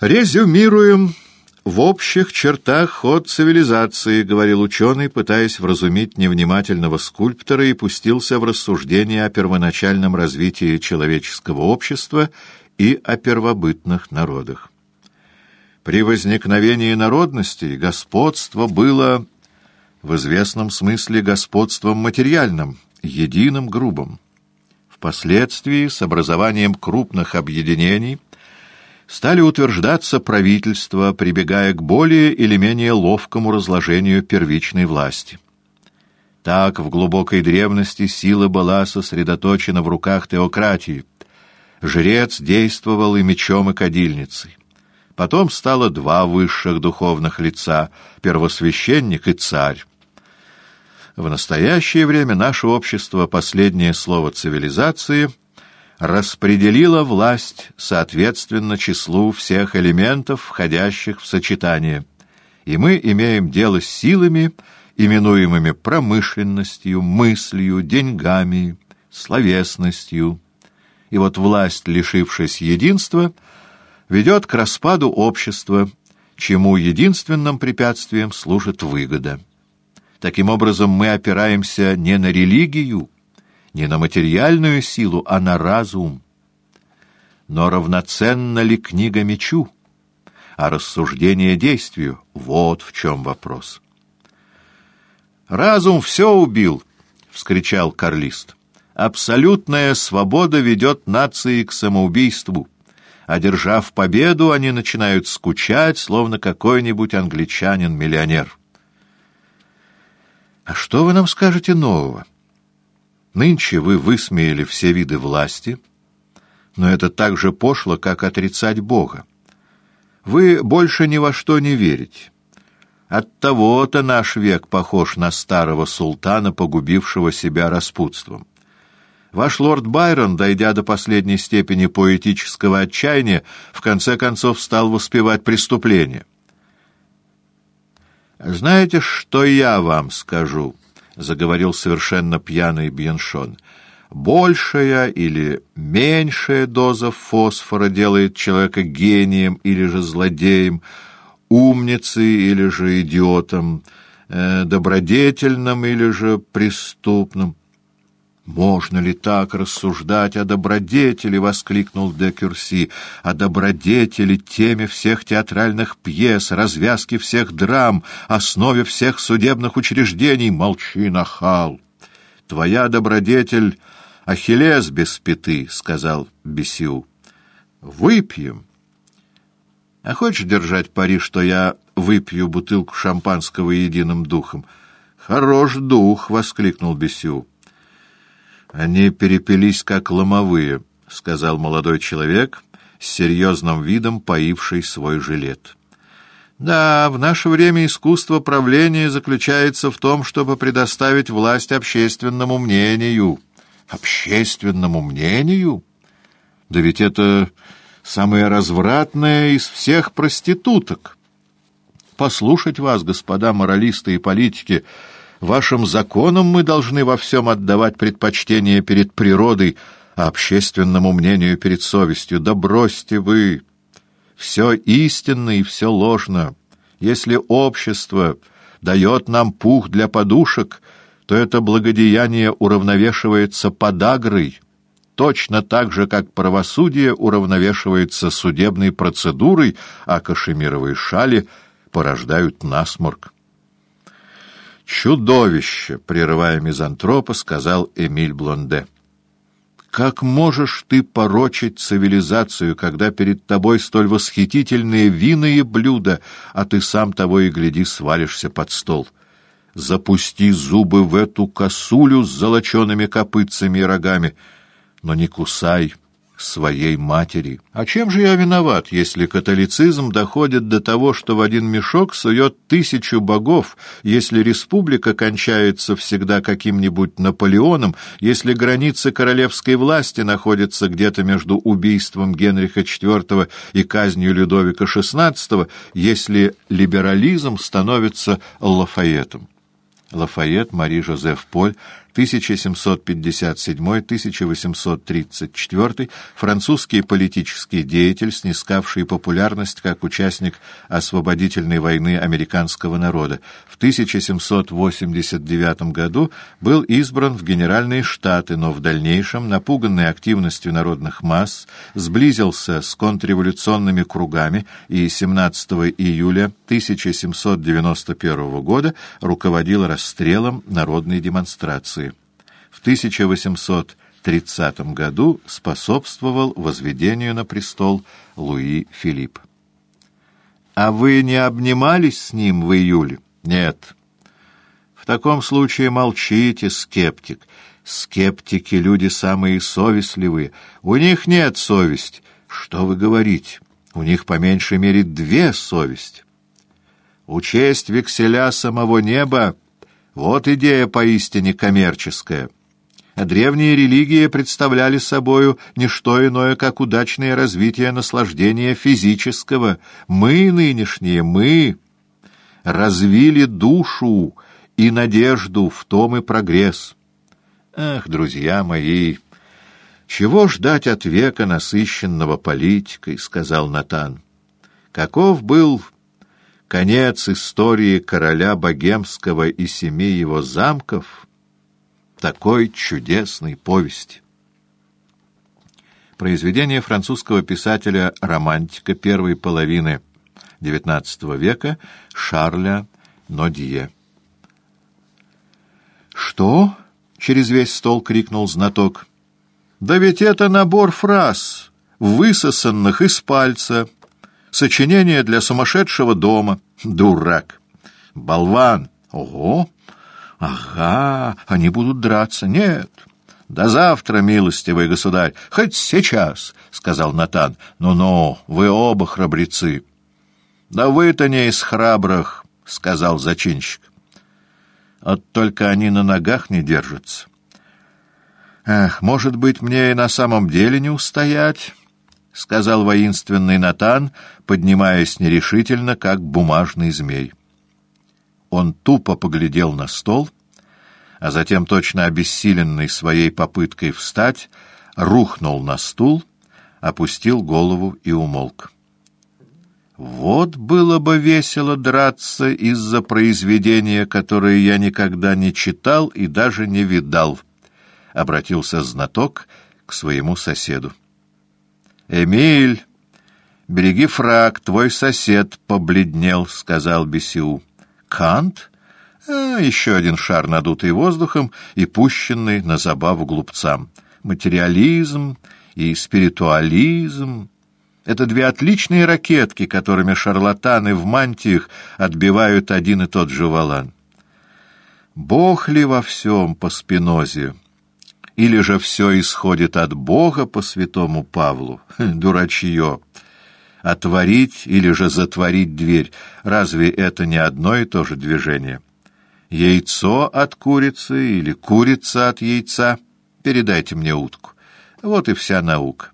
Резюмируем в общих чертах ход цивилизации, говорил ученый, пытаясь вразумить невнимательного скульптора и пустился в рассуждение о первоначальном развитии человеческого общества и о первобытных народах. При возникновении народностей господство было в известном смысле господством материальным, единым, грубым. Впоследствии с образованием крупных объединений – стали утверждаться правительства, прибегая к более или менее ловкому разложению первичной власти. Так в глубокой древности сила была сосредоточена в руках теократии. Жрец действовал и мечом, и кадильницей. Потом стало два высших духовных лица — первосвященник и царь. В настоящее время наше общество — последнее слово цивилизации — распределила власть соответственно числу всех элементов, входящих в сочетание, и мы имеем дело с силами, именуемыми промышленностью, мыслью, деньгами, словесностью. И вот власть, лишившись единства, ведет к распаду общества, чему единственным препятствием служит выгода. Таким образом, мы опираемся не на религию, не на материальную силу, а на разум. Но равноценна ли книга мечу, а рассуждение действию? Вот в чем вопрос. «Разум все убил!» — вскричал Карлист. «Абсолютная свобода ведет нации к самоубийству. Одержав победу, они начинают скучать, словно какой-нибудь англичанин-миллионер». «А что вы нам скажете нового?» Нынче вы высмеяли все виды власти, но это так же пошло, как отрицать Бога. Вы больше ни во что не верите. Оттого-то наш век похож на старого султана, погубившего себя распутством. Ваш лорд Байрон, дойдя до последней степени поэтического отчаяния, в конце концов стал воспевать преступление. «Знаете, что я вам скажу?» Заговорил совершенно пьяный Бьеншон. Большая или меньшая доза фосфора делает человека гением или же злодеем, умницей или же идиотом, э, добродетельным или же преступным. «Можно ли так рассуждать о добродетели?» — воскликнул де Кюрси. «О добродетели, теме всех театральных пьес, развязке всех драм, основе всех судебных учреждений. Молчи, нахал! Твоя добродетель — Ахиллес без пяты», — сказал Бесиу. «Выпьем». «А хочешь держать пари, что я выпью бутылку шампанского единым духом?» «Хорош дух!» — воскликнул Бесиу. «Они перепились, как ломовые», — сказал молодой человек, с серьезным видом поивший свой жилет. «Да, в наше время искусство правления заключается в том, чтобы предоставить власть общественному мнению». «Общественному мнению? Да ведь это самая развратная из всех проституток. Послушать вас, господа моралисты и политики, — Вашим законам мы должны во всем отдавать предпочтение перед природой, а общественному мнению перед совестью. Да бросьте вы! Все истинно и все ложно. Если общество дает нам пух для подушек, то это благодеяние уравновешивается подагрой, точно так же, как правосудие уравновешивается судебной процедурой, а кашемировые шали порождают насморк. «Чудовище!» — прерывая мизантропа, сказал Эмиль Блонде. «Как можешь ты порочить цивилизацию, когда перед тобой столь восхитительные винные блюда, а ты сам того и гляди свалишься под стол? Запусти зубы в эту косулю с золочеными копытцами и рогами, но не кусай, своей матери. А чем же я виноват, если католицизм доходит до того, что в один мешок сует тысячу богов, если республика кончается всегда каким-нибудь Наполеоном, если границы королевской власти находятся где-то между убийством Генриха IV и казнью Людовика XVI, если либерализм становится Лафаетом? Лафайет Мари Жозеф Поль 1757-1834, французский политический деятель, снискавший популярность как участник освободительной войны американского народа. В 1789 году был избран в Генеральные Штаты, но в дальнейшем, напуганный активностью народных масс, сблизился с контрреволюционными кругами и 17 июля 1791 года руководил расстрелом народной демонстрации в 1830 году способствовал возведению на престол Луи Филипп. «А вы не обнимались с ним в июле?» «Нет». «В таком случае молчите, скептик. Скептики — люди самые совестливые. У них нет совести. Что вы говорите? У них по меньшей мере две совести. Учесть векселя самого неба — вот идея поистине коммерческая». Древние религии представляли собою не что иное, как удачное развитие наслаждения физического. Мы нынешние, мы развили душу и надежду, в том и прогресс. Ах, друзья мои, чего ждать от века насыщенного политикой, сказал Натан. Каков был конец истории короля богемского и семи его замков — такой чудесной повести. Произведение французского писателя-романтика первой половины XIX века Шарля Нодье. «Что?» — через весь стол крикнул знаток. «Да ведь это набор фраз, высосанных из пальца, сочинение для сумасшедшего дома. Дурак! Болван! Ого! Ага, они будут драться. Нет. До завтра, милостивый государь, хоть сейчас, — сказал Натан. Ну-ну, вы оба храбрецы. Да вы-то не из храбрых, — сказал зачинщик. Вот только они на ногах не держатся. Эх, может быть, мне и на самом деле не устоять, — сказал воинственный Натан, поднимаясь нерешительно, как бумажный змей. Он тупо поглядел на стол, а затем, точно обессиленный своей попыткой встать, рухнул на стул, опустил голову и умолк. «Вот было бы весело драться из-за произведения, которое я никогда не читал и даже не видал», — обратился знаток к своему соседу. «Эмиль, береги фраг, твой сосед побледнел», — сказал Бесиу. Кант? А, еще один шар, надутый воздухом и пущенный на забаву глупцам. Материализм и спиритуализм — это две отличные ракетки, которыми шарлатаны в мантиях отбивают один и тот же валан. Бог ли во всем по Спинозе? Или же все исходит от Бога по святому Павлу? Дурачье! Отворить или же затворить дверь — разве это не одно и то же движение? Яйцо от курицы или курица от яйца? Передайте мне утку. Вот и вся наука.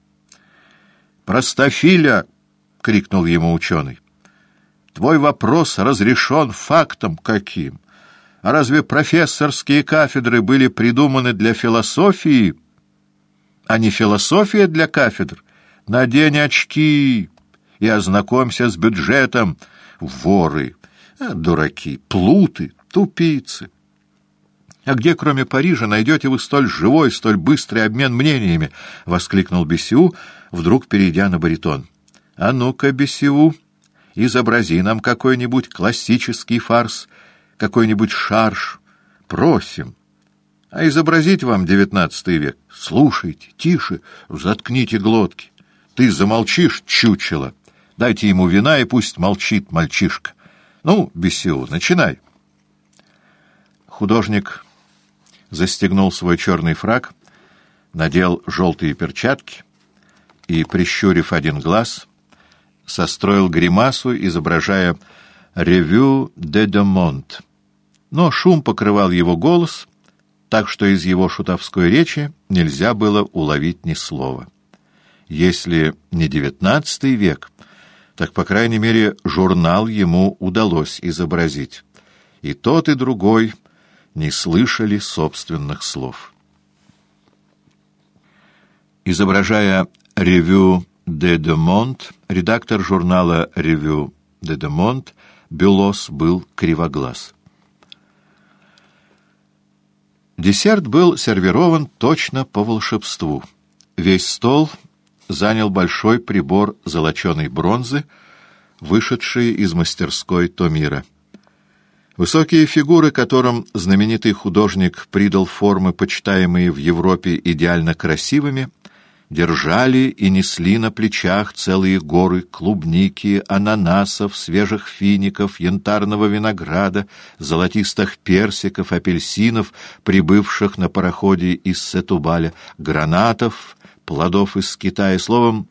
«Простофиля!» — крикнул ему ученый. «Твой вопрос разрешен фактом каким? А разве профессорские кафедры были придуманы для философии, а не философия для кафедр? Надень очки!» И ознакомься с бюджетом. Воры, а, дураки, плуты, тупицы. «А где, кроме Парижа, найдете вы столь живой, столь быстрый обмен мнениями?» — воскликнул Бесиу, вдруг перейдя на баритон. «А ну-ка, Бесиу, изобрази нам какой-нибудь классический фарс, какой-нибудь шарш. Просим. А изобразить вам девятнадцатый век? Слушайте, тише, заткните глотки. Ты замолчишь, чучело!» Дайте ему вина, и пусть молчит мальчишка. Ну, Бесиу, начинай. Художник застегнул свой черный фраг, надел желтые перчатки и, прищурив один глаз, состроил гримасу, изображая «Ревю де Демонт». Но шум покрывал его голос, так что из его шутовской речи нельзя было уловить ни слова. Если не девятнадцатый век — так, по крайней мере, журнал ему удалось изобразить. И тот, и другой не слышали собственных слов. Изображая ревю «Де Демонт», редактор журнала «Ревю Де Демонт» Бюлос был кривоглаз. Десерт был сервирован точно по волшебству. Весь стол занял большой прибор золоченой бронзы, вышедший из мастерской Томира. Высокие фигуры, которым знаменитый художник придал формы, почитаемые в Европе идеально красивыми, держали и несли на плечах целые горы клубники, ананасов, свежих фиников, янтарного винограда, золотистых персиков, апельсинов, прибывших на пароходе из Сетубаля, гранатов, плодов из Китая, словом,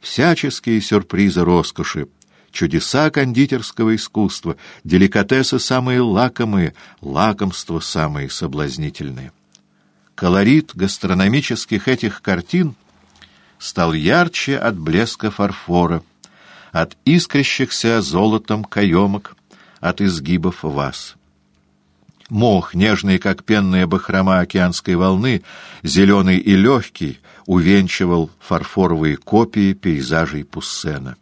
всяческие сюрпризы роскоши, чудеса кондитерского искусства, деликатесы самые лакомые, лакомства самые соблазнительные. Колорит гастрономических этих картин — стал ярче от блеска фарфора, от искрящихся золотом каемок, от изгибов ваз. Мох, нежный, как пенная бахрома океанской волны, зеленый и легкий, увенчивал фарфоровые копии пейзажей Пуссена.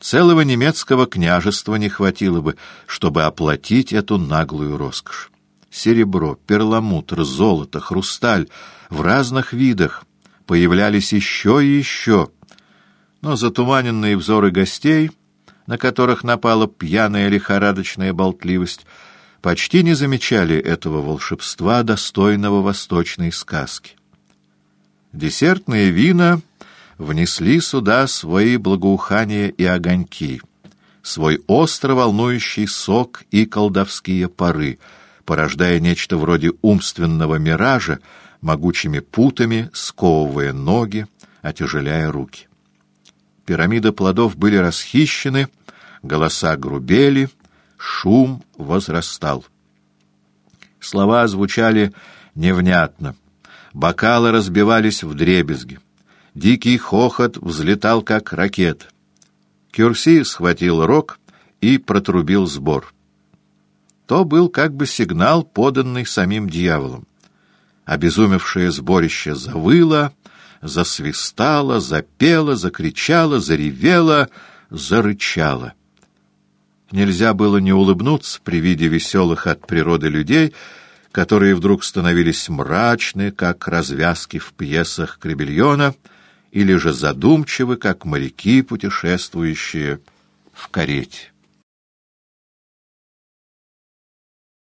Целого немецкого княжества не хватило бы, чтобы оплатить эту наглую роскошь. Серебро, перламутр, золото, хрусталь в разных видах появлялись еще и еще, но затуманенные взоры гостей, на которых напала пьяная лихорадочная болтливость, почти не замечали этого волшебства, достойного восточной сказки. Десертные вина внесли сюда свои благоухания и огоньки, свой остро волнующий сок и колдовские пары, порождая нечто вроде умственного миража, могучими путами, сковывая ноги, отяжеляя руки. Пирамиды плодов были расхищены, голоса грубели, шум возрастал. Слова звучали невнятно, бокалы разбивались в дребезги. Дикий хохот взлетал, как ракет. Кюрси схватил рог и протрубил сбор. То был как бы сигнал, поданный самим дьяволом. Обезумевшее сборище завыло, засвистало, запело, закричало, заревело, зарычало. Нельзя было не улыбнуться при виде веселых от природы людей, которые вдруг становились мрачны, как развязки в пьесах Кребельона, или же задумчивы, как моряки, путешествующие в карете.